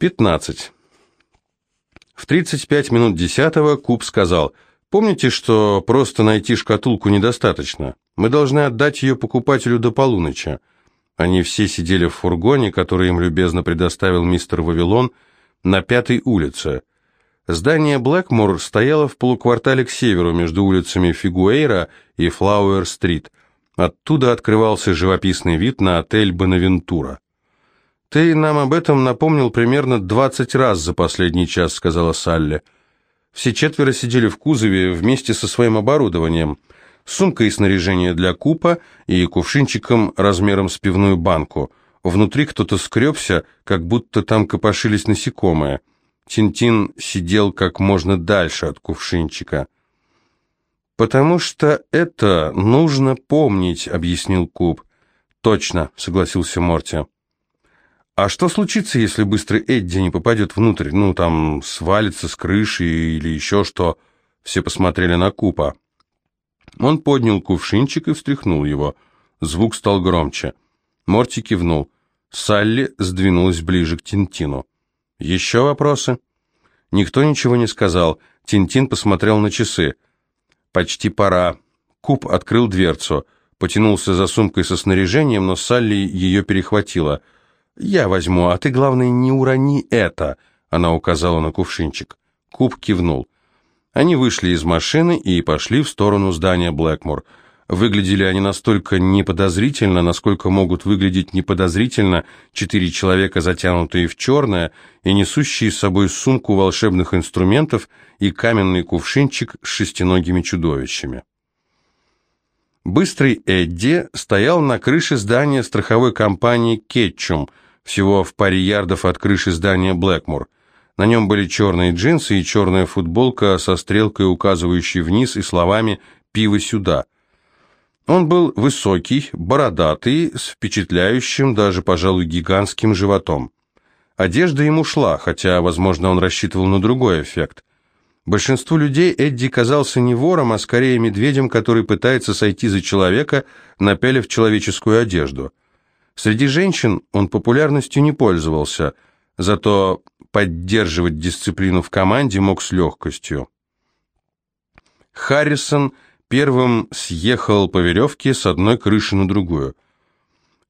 15. В 35 минут десятого Куб сказал, «Помните, что просто найти шкатулку недостаточно? Мы должны отдать ее покупателю до полуночи». Они все сидели в фургоне, который им любезно предоставил мистер Вавилон, на пятой улице. Здание Блэкмор стояло в полуквартале к северу между улицами Фигуэйра и Флауэр-стрит. Оттуда открывался живописный вид на отель «Бонавентура». «Ты нам об этом напомнил примерно двадцать раз за последний час», — сказала Салли. Все четверо сидели в кузове вместе со своим оборудованием, сумкой и снаряжение для купа и кувшинчиком размером с пивную банку. Внутри кто-то скребся, как будто там копошились насекомые. Тинтин сидел как можно дальше от кувшинчика. «Потому что это нужно помнить», — объяснил Куб. «Точно», — согласился Морти. «А что случится, если быстрый Эдди не попадет внутрь? Ну, там, свалится с крыши или еще что?» Все посмотрели на Купа. Он поднял кувшинчик и встряхнул его. Звук стал громче. Морти кивнул. Салли сдвинулась ближе к Тинтину. «Еще вопросы?» Никто ничего не сказал. Тинтин посмотрел на часы. «Почти пора». Куб открыл дверцу. Потянулся за сумкой со снаряжением, но Салли ее перехватила. «Я возьму, а ты, главное, не урони это», — она указала на кувшинчик. Куб кивнул. Они вышли из машины и пошли в сторону здания Блэкмор. Выглядели они настолько неподозрительно, насколько могут выглядеть неподозрительно четыре человека, затянутые в черное, и несущие с собой сумку волшебных инструментов и каменный кувшинчик с шестиногими чудовищами. Быстрый Эдди стоял на крыше здания страховой компании «Кетчум», всего в паре ярдов от крыши здания «Блэкмор». На нем были черные джинсы и черная футболка со стрелкой, указывающей вниз, и словами «Пиво сюда». Он был высокий, бородатый, с впечатляющим, даже, пожалуй, гигантским животом. Одежда ему шла, хотя, возможно, он рассчитывал на другой эффект. Большинству людей Эдди казался не вором, а скорее медведем, который пытается сойти за человека, напялив человеческую одежду. Среди женщин он популярностью не пользовался, зато поддерживать дисциплину в команде мог с легкостью. Харрисон – первым съехал по веревке с одной крыши на другую.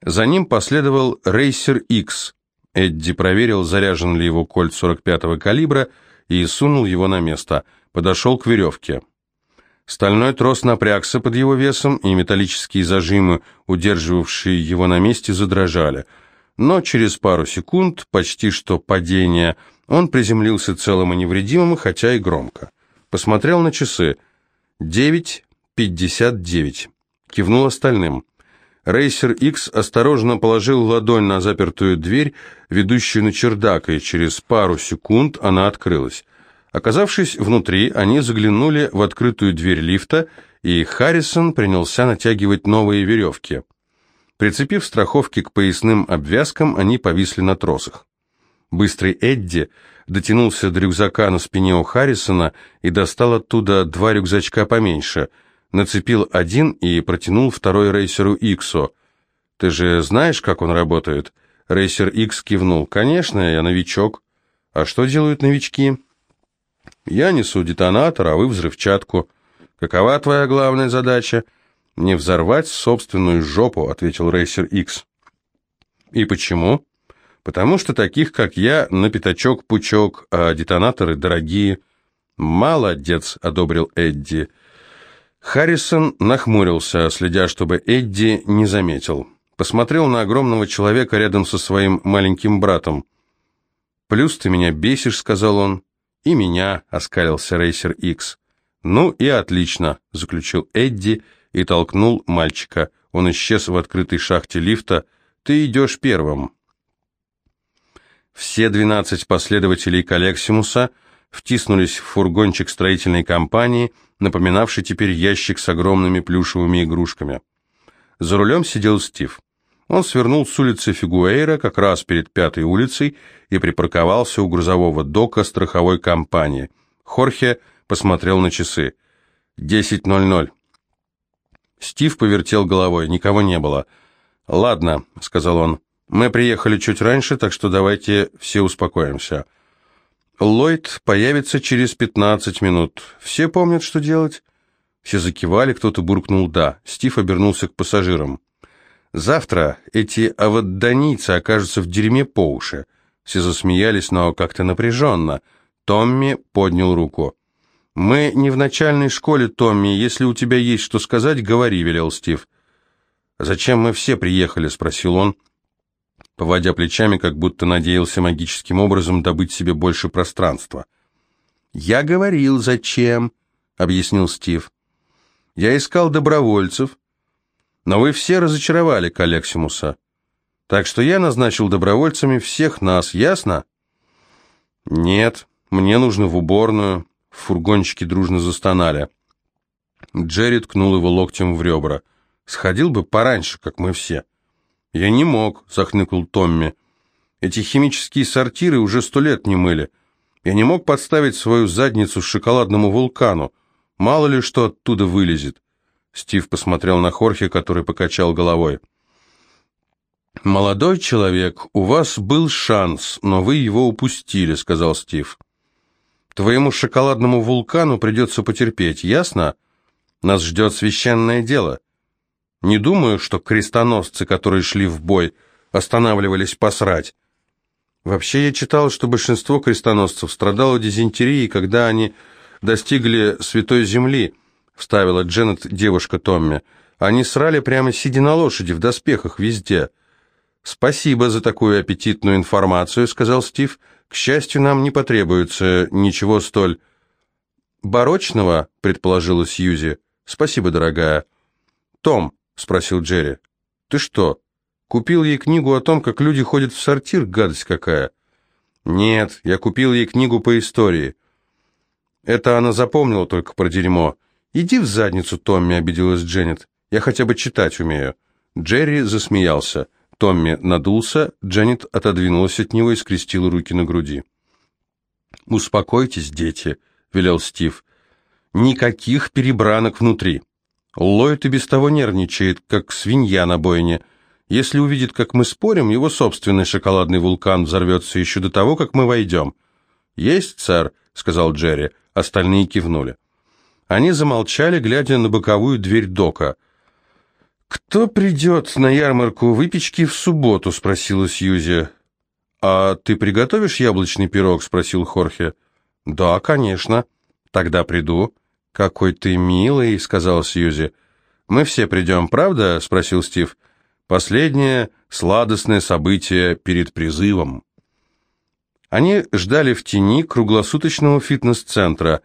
За ним последовал Рейсер X. Эдди проверил, заряжен ли его кольт 45-го калибра, и сунул его на место. Подошел к веревке. Стальной трос напрягся под его весом, и металлические зажимы, удерживавшие его на месте, задрожали. Но через пару секунд, почти что падение, он приземлился целым и невредимым, хотя и громко. Посмотрел на часы. Девять пятьдесят девять. Кивнул остальным. Рейсер X осторожно положил ладонь на запертую дверь, ведущую на чердак, и через пару секунд она открылась. Оказавшись внутри, они заглянули в открытую дверь лифта, и Харрисон принялся натягивать новые веревки. Прицепив страховки к поясным обвязкам, они повисли на тросах. Быстрый Эдди дотянулся до рюкзака на спине у Харрисона и достал оттуда два рюкзачка поменьше – нацепил один и протянул второй рейсеру Иксу. «Ты же знаешь, как он работает?» Рейсер Икс кивнул. «Конечно, я новичок». «А что делают новички?» «Я несу детонатор, а вы взрывчатку». «Какова твоя главная задача?» «Не взорвать собственную жопу», — ответил Рейсер Икс. «И почему?» «Потому что таких, как я, на пятачок-пучок, а детонаторы дорогие». «Молодец», — одобрил Эдди. Харрисон нахмурился, следя, чтобы Эдди не заметил. Посмотрел на огромного человека рядом со своим маленьким братом. «Плюс ты меня бесишь», — сказал он. «И меня», — оскалился Рейсер Икс. «Ну и отлично», — заключил Эдди и толкнул мальчика. Он исчез в открытой шахте лифта. «Ты идешь первым». Все двенадцать последователей Коллексимуса втиснулись в фургончик строительной компании — напоминавший теперь ящик с огромными плюшевыми игрушками. За рулем сидел Стив. Он свернул с улицы Фигуэйра как раз перед пятой улицей и припарковался у грузового дока страховой компании. Хорхе посмотрел на часы. «Десять ноль ноль». Стив повертел головой, никого не было. «Ладно», — сказал он, Мы приехали чуть раньше, так что давайте все успокоимся. Ллойд появится через 15 минут. Все помнят, что делать?» Все закивали, кто-то буркнул «да». Стив обернулся к пассажирам. «Завтра эти аводданийцы окажутся в дерьме по уши». Все засмеялись, но как-то напряженно. Томми поднял руку. «Мы не в начальной школе, Томми. Если у тебя есть что сказать, говори», — велел Стив. «Зачем мы все приехали?» — спросил он, поводя плечами, как будто надеялся магическим образом добыть себе больше пространства. «Я говорил, зачем», — объяснил Стив. «Я искал добровольцев, но вы все разочаровали Калексимуса. Так что я назначил добровольцами всех нас, ясно?» «Нет, мне нужно в уборную». В фургончике дружно застонали. Джерри ткнул его локтем в ребра. «Сходил бы пораньше, как мы все». «Я не мог», — захныкал Томми. «Эти химические сортиры уже сто лет не мыли. Я не мог подставить свою задницу шоколадному вулкану. Мало ли что оттуда вылезет». Стив посмотрел на Хорхе, который покачал головой. «Молодой человек, у вас был шанс, но вы его упустили», — сказал Стив. Твоему шоколадному вулкану придется потерпеть, ясно? Нас ждет священное дело. Не думаю, что крестоносцы, которые шли в бой, останавливались посрать. Вообще я читал, что большинство крестоносцев страдало дизентерией, когда они достигли Святой Земли, вставила Дженнет девушка Томми. Они срали прямо сидя на лошади, в доспехах, везде. «Спасибо за такую аппетитную информацию», — сказал Стив. К счастью, нам не потребуется ничего столь барочного, предположила Сьюзи. Спасибо, дорогая. Том, спросил Джерри. Ты что, купил ей книгу о том, как люди ходят в сортир, гадость какая? Нет, я купил ей книгу по истории. Это она запомнила только про дерьмо. Иди в задницу, Томми, обиделась Дженнет. Я хотя бы читать умею. Джерри засмеялся. Томми надулся, Дженнет отодвинулась от него и скрестила руки на груди. «Успокойтесь, дети», — велел Стив. «Никаких перебранок внутри. Ллойд и без того нервничает, как свинья на бойне. Если увидит, как мы спорим, его собственный шоколадный вулкан взорвется еще до того, как мы войдем». «Есть, сэр», — сказал Джерри. Остальные кивнули. Они замолчали, глядя на боковую дверь дока — «Кто придет на ярмарку выпечки в субботу?» — спросила Сьюзи. «А ты приготовишь яблочный пирог?» — спросил Хорхе. «Да, конечно. Тогда приду». «Какой ты милый», — сказала Сьюзи. «Мы все придем, правда?» — спросил Стив. «Последнее сладостное событие перед призывом». Они ждали в тени круглосуточного фитнес-центра.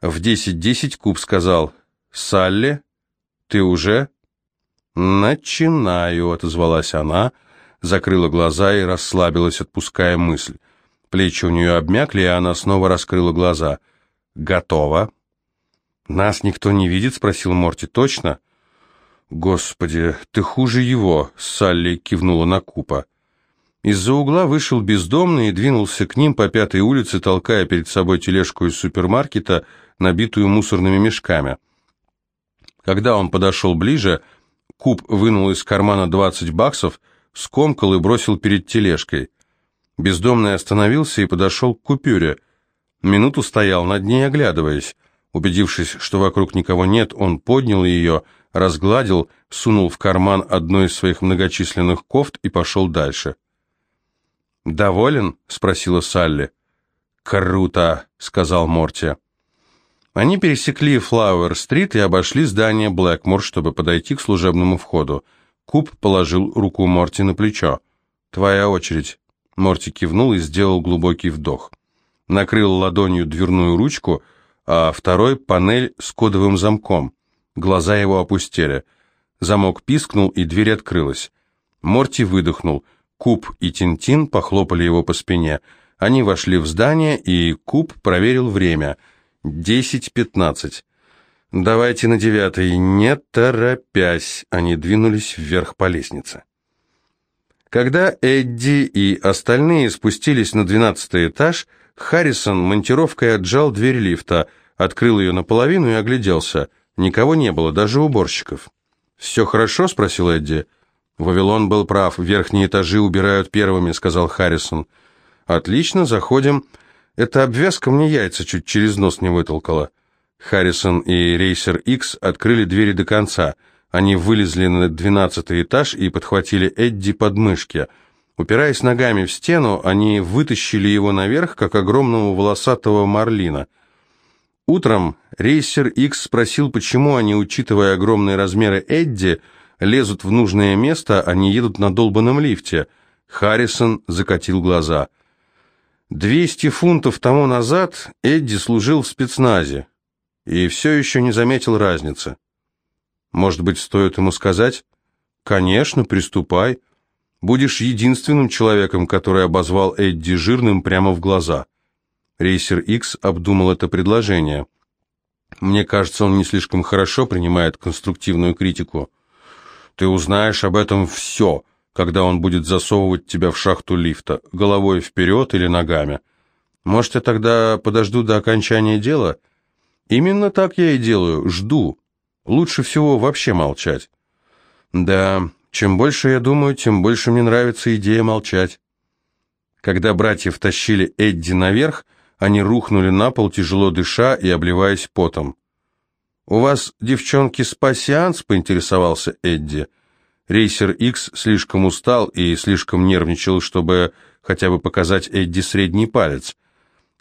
В 10.10 .10 Куб сказал, «Салли, ты уже?» «Начинаю», — отозвалась она, закрыла глаза и расслабилась, отпуская мысль. Плечи у нее обмякли, и она снова раскрыла глаза. «Готово». «Нас никто не видит?» — спросил Морти. «Точно?» «Господи, ты хуже его!» — Салли кивнула на Купа. Из-за угла вышел бездомный и двинулся к ним по пятой улице, толкая перед собой тележку из супермаркета, набитую мусорными мешками. Когда он подошел ближе, Куб вынул из кармана 20 баксов, скомкал и бросил перед тележкой. Бездомный остановился и подошел к купюре. Минуту стоял над ней, оглядываясь. Убедившись, что вокруг никого нет, он поднял ее, разгладил, сунул в карман одной из своих многочисленных кофт и пошел дальше. «Доволен?» — спросила Салли. «Круто!» — сказал Морти. Они пересекли Флауэр-стрит и обошли здание Блэкмор, чтобы подойти к служебному входу. Куб положил руку Морти на плечо. «Твоя очередь». Морти кивнул и сделал глубокий вдох. Накрыл ладонью дверную ручку, а второй — панель с кодовым замком. Глаза его опустели. Замок пискнул, и дверь открылась. Морти выдохнул. Куб и Тинтин похлопали его по спине. Они вошли в здание, и Куб проверил время — Десять-пятнадцать. Давайте на девятый, не торопясь. Они двинулись вверх по лестнице. Когда Эдди и остальные спустились на двенадцатый этаж, Харрисон монтировкой отжал дверь лифта, открыл ее наполовину и огляделся. Никого не было, даже уборщиков. «Все хорошо?» — спросил Эдди. Вавилон был прав, верхние этажи убирают первыми, сказал Харрисон. Отлично, заходим. Эта обвязка мне яйца чуть через нос не вытолкала. Харрисон и Рейсер X открыли двери до конца. Они вылезли на двенадцатый этаж и подхватили Эдди под мышки. Упираясь ногами в стену, они вытащили его наверх, как огромного волосатого марлина. Утром Рейсер X спросил, почему они, учитывая огромные размеры Эдди, лезут в нужное место, а не едут на долбанном лифте. Харрисон закатил глаза. Двести фунтов тому назад Эдди служил в спецназе и все еще не заметил разницы. Может быть, стоит ему сказать? «Конечно, приступай. Будешь единственным человеком, который обозвал Эдди жирным прямо в глаза». Рейсер X обдумал это предложение. «Мне кажется, он не слишком хорошо принимает конструктивную критику. Ты узнаешь об этом все, когда он будет засовывать тебя в шахту лифта, головой вперед или ногами. Может, я тогда подожду до окончания дела?» «Именно так я и делаю, жду. Лучше всего вообще молчать. Да, чем больше я думаю, тем больше мне нравится идея молчать. Когда братья втащили Эдди наверх, они рухнули на пол, тяжело дыша и обливаясь потом. «У вас, девчонки, спа-сеанс?» — поинтересовался Эдди. Рейсер X слишком устал и слишком нервничал, чтобы хотя бы показать Эдди средний палец.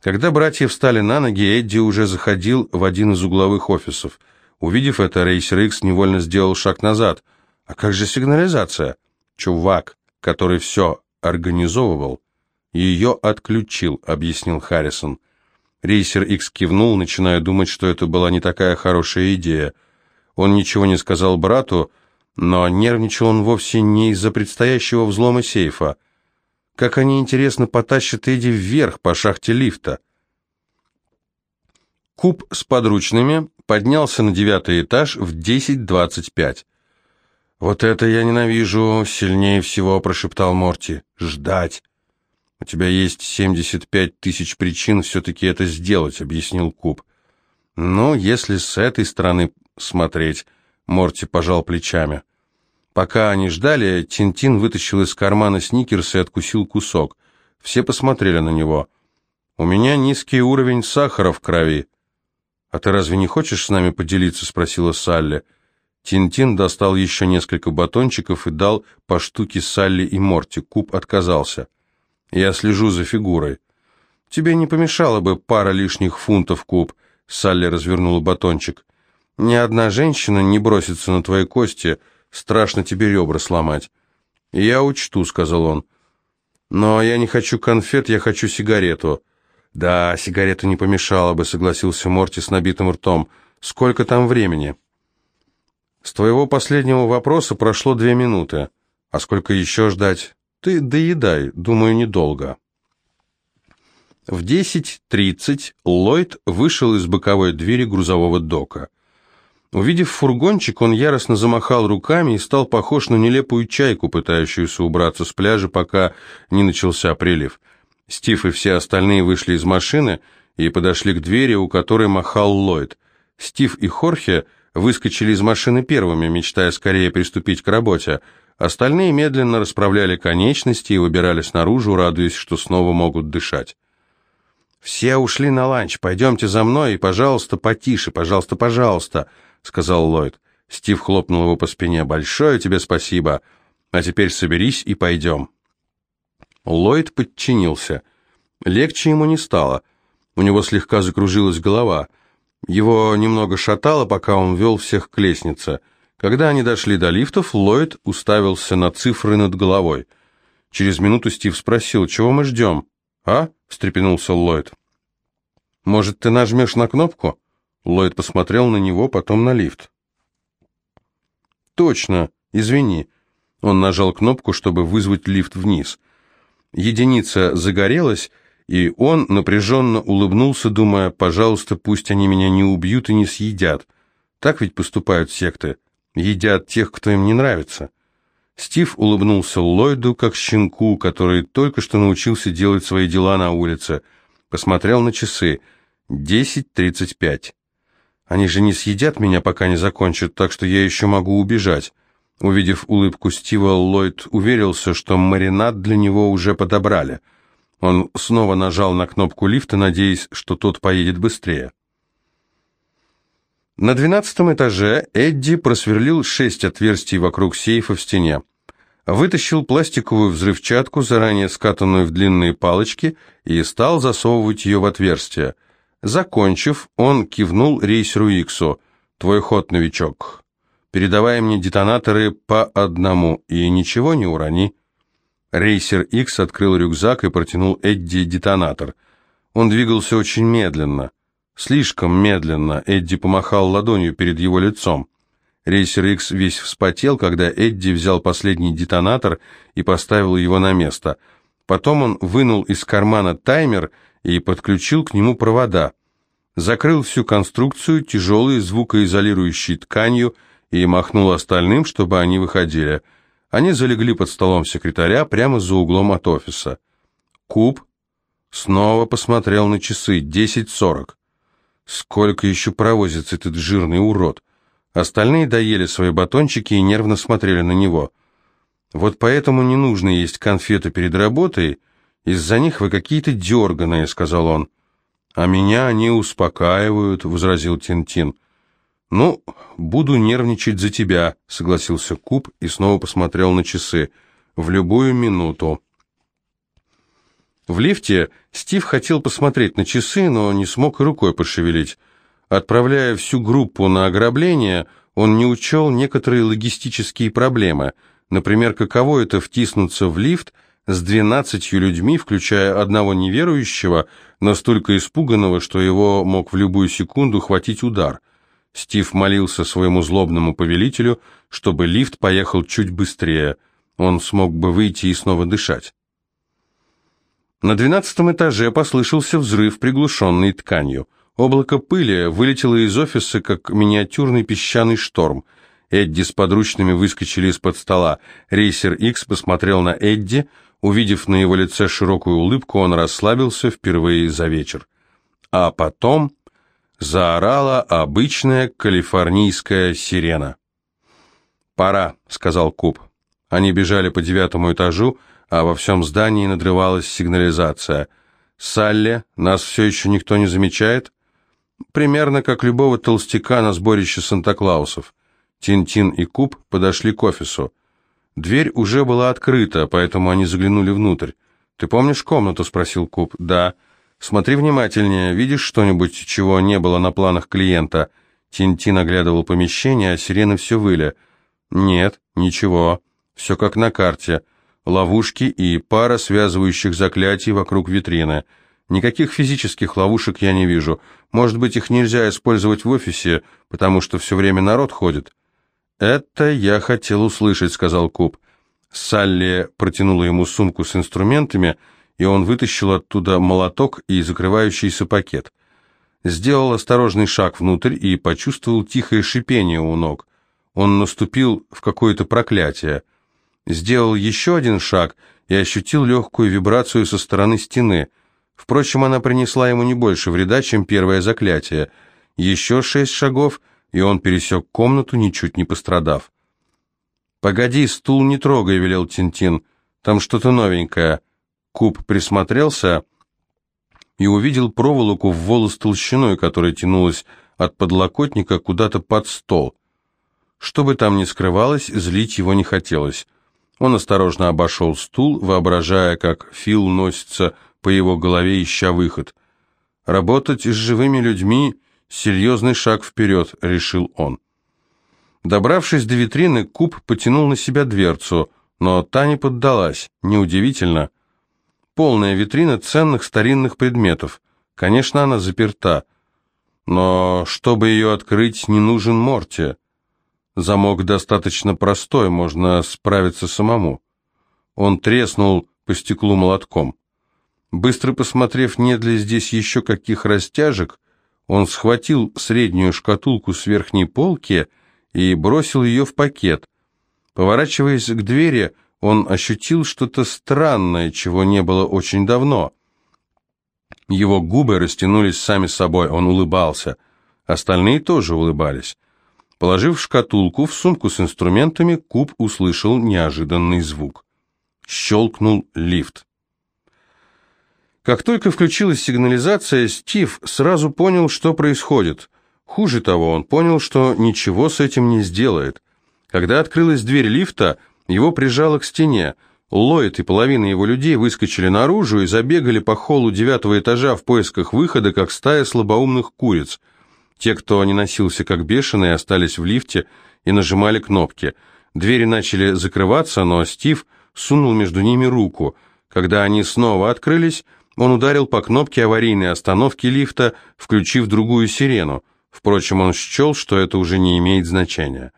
Когда братья встали на ноги, Эдди уже заходил в один из угловых офисов. Увидев это, Рейсер Икс невольно сделал шаг назад. А как же сигнализация? Чувак, который все организовывал, ее отключил, объяснил Харрисон. Рейсер Икс кивнул, начиная думать, что это была не такая хорошая идея. Он ничего не сказал брату, но нервничал он вовсе не из-за предстоящего взлома сейфа. Как они, интересно, потащат Эдди вверх по шахте лифта? Куб с подручными поднялся на девятый этаж в 10.25. «Вот это я ненавижу, сильнее всего», — прошептал Морти. «Ждать». «У тебя есть 75 тысяч причин все-таки это сделать», — объяснил Куб. «Ну, если с этой стороны смотреть», — Морти пожал плечами. Пока они ждали, Тинтин вытащил из кармана сникерс и откусил кусок. Все посмотрели на него. «У меня низкий уровень сахара в крови», «А ты разве не хочешь с нами поделиться?» — спросила Салли. Тинтин достал еще несколько батончиков и дал по штуке Салли и Морти. Куб отказался. «Я слежу за фигурой». «Тебе не помешало бы пара лишних фунтов, Куб», — Салли развернула батончик. «Ни одна женщина не бросится на твои кости, страшно тебе ребра сломать». «Я учту», — сказал он. «Но я не хочу конфет, я хочу сигарету». «Да, сигарета не помешала бы», — согласился Морти с набитым ртом. «Сколько там времени?» «С твоего последнего вопроса прошло две минуты. А сколько еще ждать?» «Ты доедай, думаю, недолго». В 10.30 Ллойд вышел из боковой двери грузового дока. Увидев фургончик, он яростно замахал руками и стал похож на нелепую чайку, пытающуюся убраться с пляжа, пока не начался прилив. Стив и все остальные вышли из машины и подошли к двери, у которой махал Ллойд. Стив и Хорхе выскочили из машины первыми, мечтая скорее приступить к работе. Остальные медленно расправляли конечности и выбирались наружу, радуясь, что снова могут дышать. «Все ушли на ланч. Пойдемте за мной и, пожалуйста, потише, пожалуйста, пожалуйста», — сказал Ллойд. Стив хлопнул его по спине. «Большое тебе спасибо. А теперь соберись и пойдем». Ллойд подчинился. Легче ему не стало. У него слегка закружилась голова. Его немного шатало, пока он вел всех к лестнице. Когда они дошли до лифтов, Ллойд уставился на цифры над головой. Через минуту Стив спросил, чего мы ждем? «А?» — встрепенулся Ллойд. «Может, ты нажмешь на кнопку?» Ллойд посмотрел на него, потом на лифт. «Точно, извини». Он нажал кнопку, чтобы вызвать лифт вниз. Единица загорелась, и он напряженно улыбнулся, думая, пожалуйста, пусть они меня не убьют и не съедят. Так ведь поступают секты. Едят тех, кто им не нравится. Стив улыбнулся Ллойду, как щенку, который только что научился делать свои дела на улице. Посмотрел на часы. Десять тридцать пять. Они же не съедят меня, пока не закончат, так что я еще могу убежать. Увидев улыбку Стива, Ллойд уверился, что маринад для него уже подобрали. Он снова нажал на кнопку лифта, надеясь, что тот поедет быстрее. На двенадцатом этаже Эдди просверлил шесть отверстий вокруг сейфа в стене. Вытащил пластиковую взрывчатку, заранее скатанную в длинные палочки, и стал засовывать ее в отверстие. Закончив, он кивнул рейсеру Иксу. «Твой ход, новичок. Передавай мне детонаторы по одному, и ничего не урони». Рейсер Икс открыл рюкзак и протянул Эдди детонатор. Он двигался очень медленно. Слишком медленно Эдди помахал ладонью перед его лицом. Рейсер Икс весь вспотел, когда Эдди взял последний детонатор и поставил его на место. Потом он вынул из кармана таймер и подключил к нему провода. Закрыл всю конструкцию тяжелой звукоизолирующей тканью и махнул остальным, чтобы они выходили. Они залегли под столом секретаря прямо за углом от офиса. Куб снова посмотрел на часы. Десять сорок. Сколько еще провозится этот жирный урод? Остальные доели свои батончики и нервно смотрели на него. Вот поэтому не нужно есть конфеты перед работой, из-за них вы какие-то дерганые, сказал он. А меня они успокаивают, возразил Тинтин. -тин. Ну, буду нервничать за тебя, согласился Куб и снова посмотрел на часы. В любую минуту. В лифте Стив хотел посмотреть на часы, но не смог и рукой пошевелить. Отправляя всю группу на ограбление, он не учел некоторые логистические проблемы. Например, каково это втиснуться в лифт с двенадцатью людьми, включая одного неверующего, настолько испуганного, что его мог в любую секунду хватить удар. Стив молился своему злобному повелителю, чтобы лифт поехал чуть быстрее. Он смог бы выйти и снова дышать. На двенадцатом этаже послышался взрыв, приглушенный тканью. Облако пыли вылетело из офиса, как миниатюрный песчаный шторм. Эдди с подручными выскочили из-под стола. Рейсер Икс посмотрел на Эдди. Увидев на его лице широкую улыбку, он расслабился впервые за вечер. А потом заорала обычная калифорнийская сирена. «Пора», — сказал Куб. Они бежали по девятому этажу, а во всем здании надрывалась сигнализация. «Салли, нас все еще никто не замечает?» «Примерно как любого толстяка на сборище Санта-Клаусов». Тин-Тин и Куб подошли к офису. Дверь уже была открыта, поэтому они заглянули внутрь. «Ты помнишь комнату?» — спросил Куб. «Да». «Смотри внимательнее. Видишь что-нибудь, чего не было на планах клиента?» Тин-Тин оглядывал помещение, а сирены все выли. «Нет, ничего. Все как на карте ловушки и пара связывающих заклятий вокруг витрины. Никаких физических ловушек я не вижу. Может быть, их нельзя использовать в офисе, потому что все время народ ходит. «Это я хотел услышать», — сказал Куб. Салли протянула ему сумку с инструментами, и он вытащил оттуда молоток и закрывающийся пакет. Сделал осторожный шаг внутрь и почувствовал тихое шипение у ног. Он наступил в какое-то проклятие — сделал еще один шаг и ощутил легкую вибрацию со стороны стены. Впрочем, она принесла ему не больше вреда, чем первое заклятие. Еще шесть шагов, и он пересек комнату, ничуть не пострадав. «Погоди, стул не трогай», — велел Тинтин. «Там что-то новенькое». Куб присмотрелся и увидел проволоку в волос толщиной, которая тянулась от подлокотника куда-то под стол. Что бы там ни скрывалось, злить его не хотелось. Он осторожно обошел стул, воображая, как Фил носится по его голове, ища выход. «Работать с живыми людьми — серьезный шаг вперед», — решил он. Добравшись до витрины, Куб потянул на себя дверцу, но та не поддалась. Неудивительно. Полная витрина ценных старинных предметов. Конечно, она заперта. Но чтобы ее открыть, не нужен Морти. Замок достаточно простой, можно справиться самому. Он треснул по стеклу молотком. Быстро посмотрев, нет ли здесь еще каких растяжек, он схватил среднюю шкатулку с верхней полки и бросил ее в пакет. Поворачиваясь к двери, он ощутил что-то странное, чего не было очень давно. Его губы растянулись сами собой, он улыбался. Остальные тоже улыбались. Положив шкатулку в сумку с инструментами, Куб услышал неожиданный звук. Щелкнул лифт. Как только включилась сигнализация, Стив сразу понял, что происходит. Хуже того, он понял, что ничего с этим не сделает. Когда открылась дверь лифта, его прижало к стене. Ллойд и половина его людей выскочили наружу и забегали по холлу девятого этажа в поисках выхода, как стая слабоумных куриц. Те, кто не носился как бешеные, остались в лифте и нажимали кнопки. Двери начали закрываться, но Стив сунул между ними руку. Когда они снова открылись, он ударил по кнопке аварийной остановки лифта, включив другую сирену. Впрочем, он счел, что это уже не имеет значения.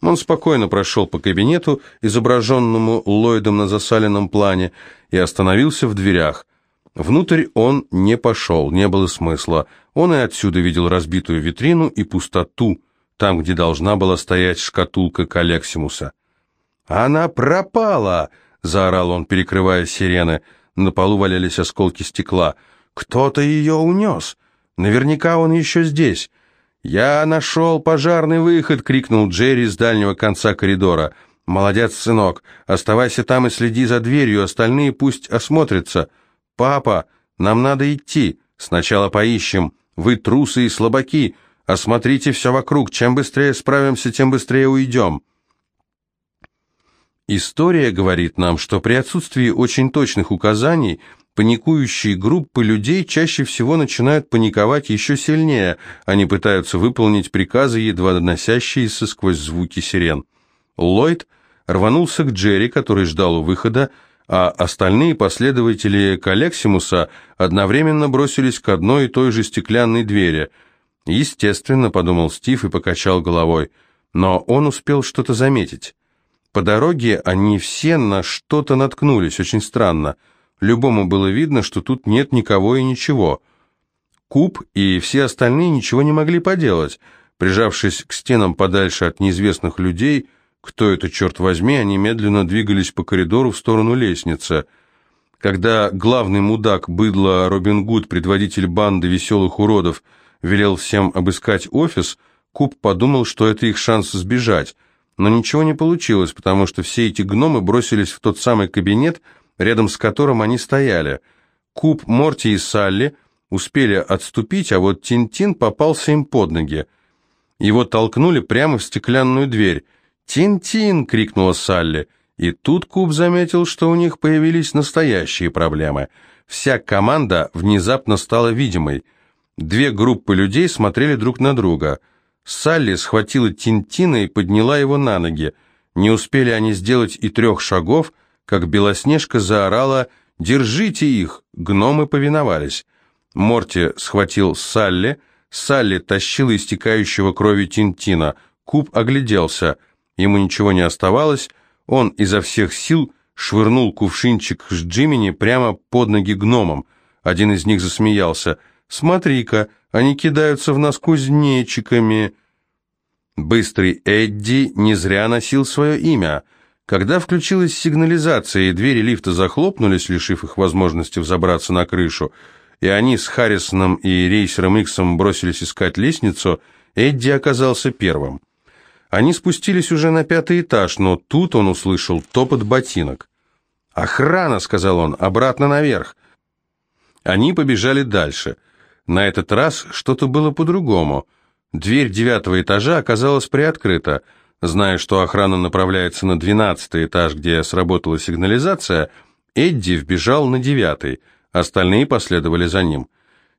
Он спокойно прошел по кабинету, изображенному Ллойдом на засаленном плане, и остановился в дверях. Внутрь он не пошел, не было смысла. Он и отсюда видел разбитую витрину и пустоту, там, где должна была стоять шкатулка Калексимуса. «Она пропала!» — заорал он, перекрывая сирены. На полу валялись осколки стекла. «Кто-то ее унес! Наверняка он еще здесь!» «Я нашел пожарный выход!» — крикнул Джерри с дальнего конца коридора. «Молодец, сынок! Оставайся там и следи за дверью, остальные пусть осмотрятся!» «Папа, нам надо идти! Сначала поищем! Вы трусы и слабаки! Осмотрите все вокруг! Чем быстрее справимся, тем быстрее уйдем!» История говорит нам, что при отсутствии очень точных указаний паникующие группы людей чаще всего начинают паниковать еще сильнее, они пытаются выполнить приказы, едва доносящиеся сквозь звуки сирен. Ллойд рванулся к Джерри, который ждал у выхода, а остальные последователи Калексимуса одновременно бросились к одной и той же стеклянной двери. Естественно, подумал Стив и покачал головой, но он успел что-то заметить. По дороге они все на что-то наткнулись, очень странно. Любому было видно, что тут нет никого и ничего. Куб и все остальные ничего не могли поделать. Прижавшись к стенам подальше от неизвестных людей, кто это, черт возьми, они медленно двигались по коридору в сторону лестницы. Когда главный мудак, быдло Робин Гуд, предводитель банды веселых уродов, велел всем обыскать офис, Куб подумал, что это их шанс сбежать – но ничего не получилось, потому что все эти гномы бросились в тот самый кабинет, рядом с которым они стояли. Куб, Морти и Салли успели отступить, а вот Тинтин попался им под ноги. Его толкнули прямо в стеклянную дверь. «Тин-Тин!» — крикнула Салли. И тут Куб заметил, что у них появились настоящие проблемы. Вся команда внезапно стала видимой. Две группы людей смотрели друг на друга — Салли схватила Тинтина и подняла его на ноги. Не успели они сделать и трех шагов, как Белоснежка заорала «Держите их!» Гномы повиновались. Морти схватил Салли, Салли тащила истекающего крови Тинтина. Куб огляделся. Ему ничего не оставалось. Он изо всех сил швырнул кувшинчик с Джимини прямо под ноги гномам. Один из них засмеялся. «Смотри-ка, они кидаются в нас кузнечиками». Быстрый Эдди не зря носил свое имя. Когда включилась сигнализация и двери лифта захлопнулись, лишив их возможности взобраться на крышу, и они с Харрисоном и рейсером Иксом бросились искать лестницу, Эдди оказался первым. Они спустились уже на пятый этаж, но тут он услышал топот ботинок. «Охрана!» — сказал он, — «обратно наверх!» Они побежали дальше — на этот раз что-то было по-другому. Дверь девятого этажа оказалась приоткрыта. Зная, что охрана направляется на двенадцатый этаж, где сработала сигнализация, Эдди вбежал на девятый, остальные последовали за ним.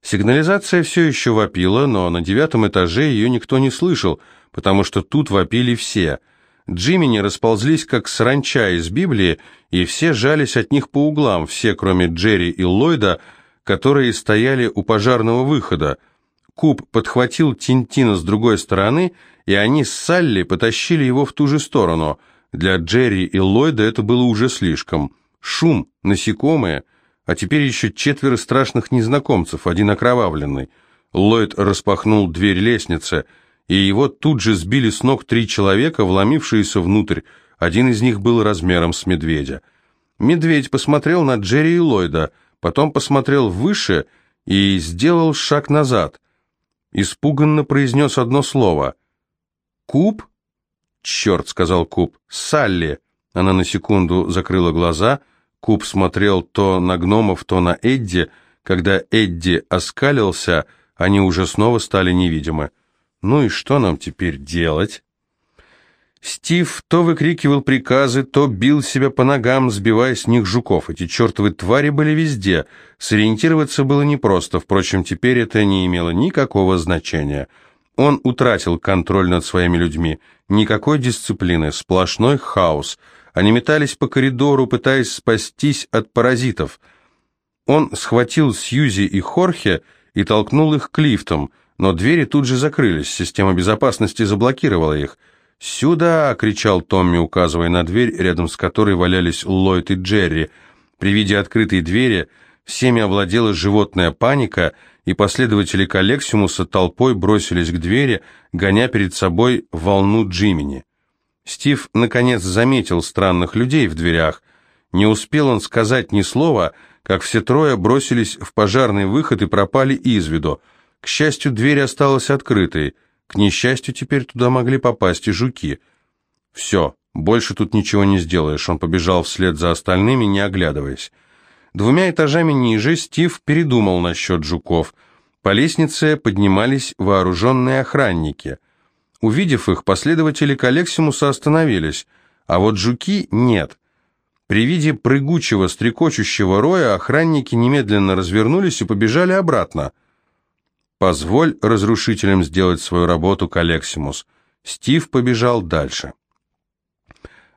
Сигнализация все еще вопила, но на девятом этаже ее никто не слышал, потому что тут вопили все. Джимини расползлись, как сранча из Библии, и все жались от них по углам, все, кроме Джерри и Ллойда, которые стояли у пожарного выхода. Куб подхватил Тинтина с другой стороны, и они с Салли потащили его в ту же сторону. Для Джерри и Ллойда это было уже слишком. Шум, насекомые, а теперь еще четверо страшных незнакомцев, один окровавленный. Ллойд распахнул дверь лестницы, и его тут же сбили с ног три человека, вломившиеся внутрь. Один из них был размером с медведя. Медведь посмотрел на Джерри и Ллойда – потом посмотрел выше и сделал шаг назад. Испуганно произнес одно слово. Куб? Черт, сказал Куб. Салли. Она на секунду закрыла глаза. Куб смотрел то на гномов, то на Эдди. Когда Эдди оскалился, они уже снова стали невидимы. Ну и что нам теперь делать? Стив то выкрикивал приказы, то бил себя по ногам, сбивая с них жуков. Эти чертовы твари были везде. Сориентироваться было непросто, впрочем, теперь это не имело никакого значения. Он утратил контроль над своими людьми. Никакой дисциплины, сплошной хаос. Они метались по коридору, пытаясь спастись от паразитов. Он схватил Сьюзи и Хорхе и толкнул их к лифтам, но двери тут же закрылись, система безопасности заблокировала их – «Сюда!» — кричал Томми, указывая на дверь, рядом с которой валялись Ллойд и Джерри. При виде открытой двери всеми овладела животная паника, и последователи Коллексимуса толпой бросились к двери, гоня перед собой волну Джимини. Стив, наконец, заметил странных людей в дверях. Не успел он сказать ни слова, как все трое бросились в пожарный выход и пропали из виду. К счастью, дверь осталась открытой. К несчастью, теперь туда могли попасть и жуки. Все, больше тут ничего не сделаешь. Он побежал вслед за остальными, не оглядываясь. Двумя этажами ниже Стив передумал насчет жуков. По лестнице поднимались вооруженные охранники. Увидев их, последователи Коллексимуса остановились, а вот жуки нет. При виде прыгучего, стрекочущего роя охранники немедленно развернулись и побежали обратно – «Позволь разрушителям сделать свою работу, Калексимус». Стив побежал дальше.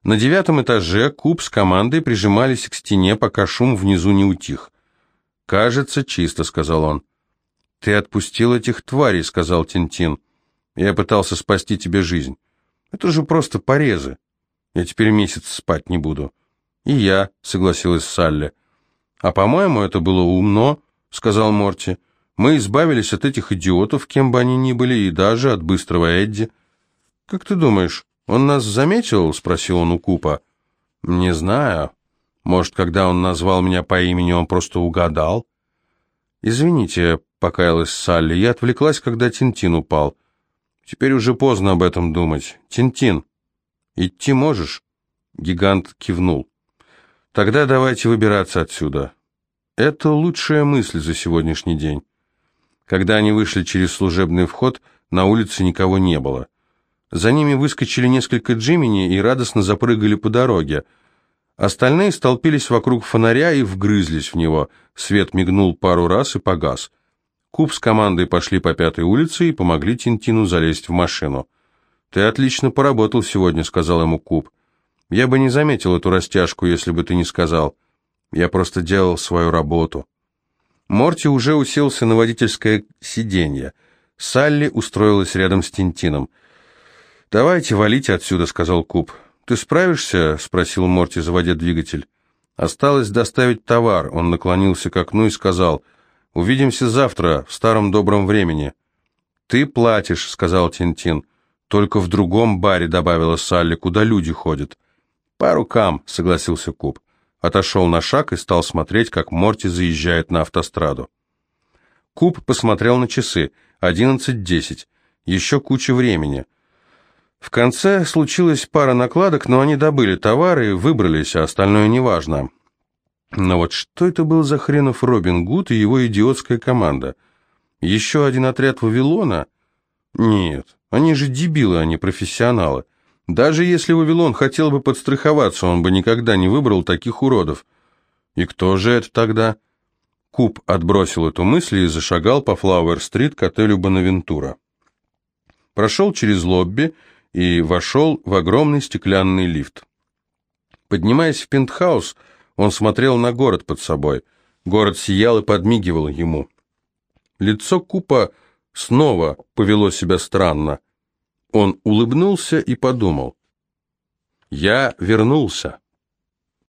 На девятом этаже Куб с командой прижимались к стене, пока шум внизу не утих. «Кажется, чисто», — сказал он. «Ты отпустил этих тварей», — сказал Тинтин. «Я пытался спасти тебе жизнь. Это же просто порезы. Я теперь месяц спать не буду». «И я», — согласилась Салли. «А, по-моему, это было умно», — сказал Морти. Мы избавились от этих идиотов, кем бы они ни были, и даже от быстрого Эдди. «Как ты думаешь, он нас заметил?» — спросил он у Купа. «Не знаю. Может, когда он назвал меня по имени, он просто угадал?» «Извините», — покаялась Салли, — «я отвлеклась, когда Тинтин упал. Теперь уже поздно об этом думать. Тинтин, идти можешь?» Гигант кивнул. «Тогда давайте выбираться отсюда. Это лучшая мысль за сегодняшний день». Когда они вышли через служебный вход, на улице никого не было. За ними выскочили несколько Джимини и радостно запрыгали по дороге. Остальные столпились вокруг фонаря и вгрызлись в него. Свет мигнул пару раз и погас. Куб с командой пошли по пятой улице и помогли Тинтину залезть в машину. «Ты отлично поработал сегодня», — сказал ему Куб. «Я бы не заметил эту растяжку, если бы ты не сказал. Я просто делал свою работу». Морти уже уселся на водительское сиденье. Салли устроилась рядом с Тинтином. «Давайте валить отсюда», — сказал Куб. «Ты справишься?» — спросил Морти, заводя двигатель. «Осталось доставить товар». Он наклонился к окну и сказал. «Увидимся завтра, в старом добром времени». «Ты платишь», — сказал Тинтин. «Только в другом баре», — добавила Салли, — «куда люди ходят». «По рукам», — согласился Куб отошел на шаг и стал смотреть, как Морти заезжает на автостраду. Куб посмотрел на часы. Одиннадцать десять. Еще куча времени. В конце случилась пара накладок, но они добыли товары и выбрались, а остальное неважно. Но вот что это был за хренов Робин Гуд и его идиотская команда? Еще один отряд Вавилона? Нет, они же дебилы, а не профессионалы. Даже если Вавилон хотел бы подстраховаться, он бы никогда не выбрал таких уродов. И кто же это тогда? Куб отбросил эту мысль и зашагал по Флауэр-стрит к отелю Бонавентура. Прошел через лобби и вошел в огромный стеклянный лифт. Поднимаясь в пентхаус, он смотрел на город под собой. Город сиял и подмигивал ему. Лицо Купа снова повело себя странно. Он улыбнулся и подумал. «Я вернулся».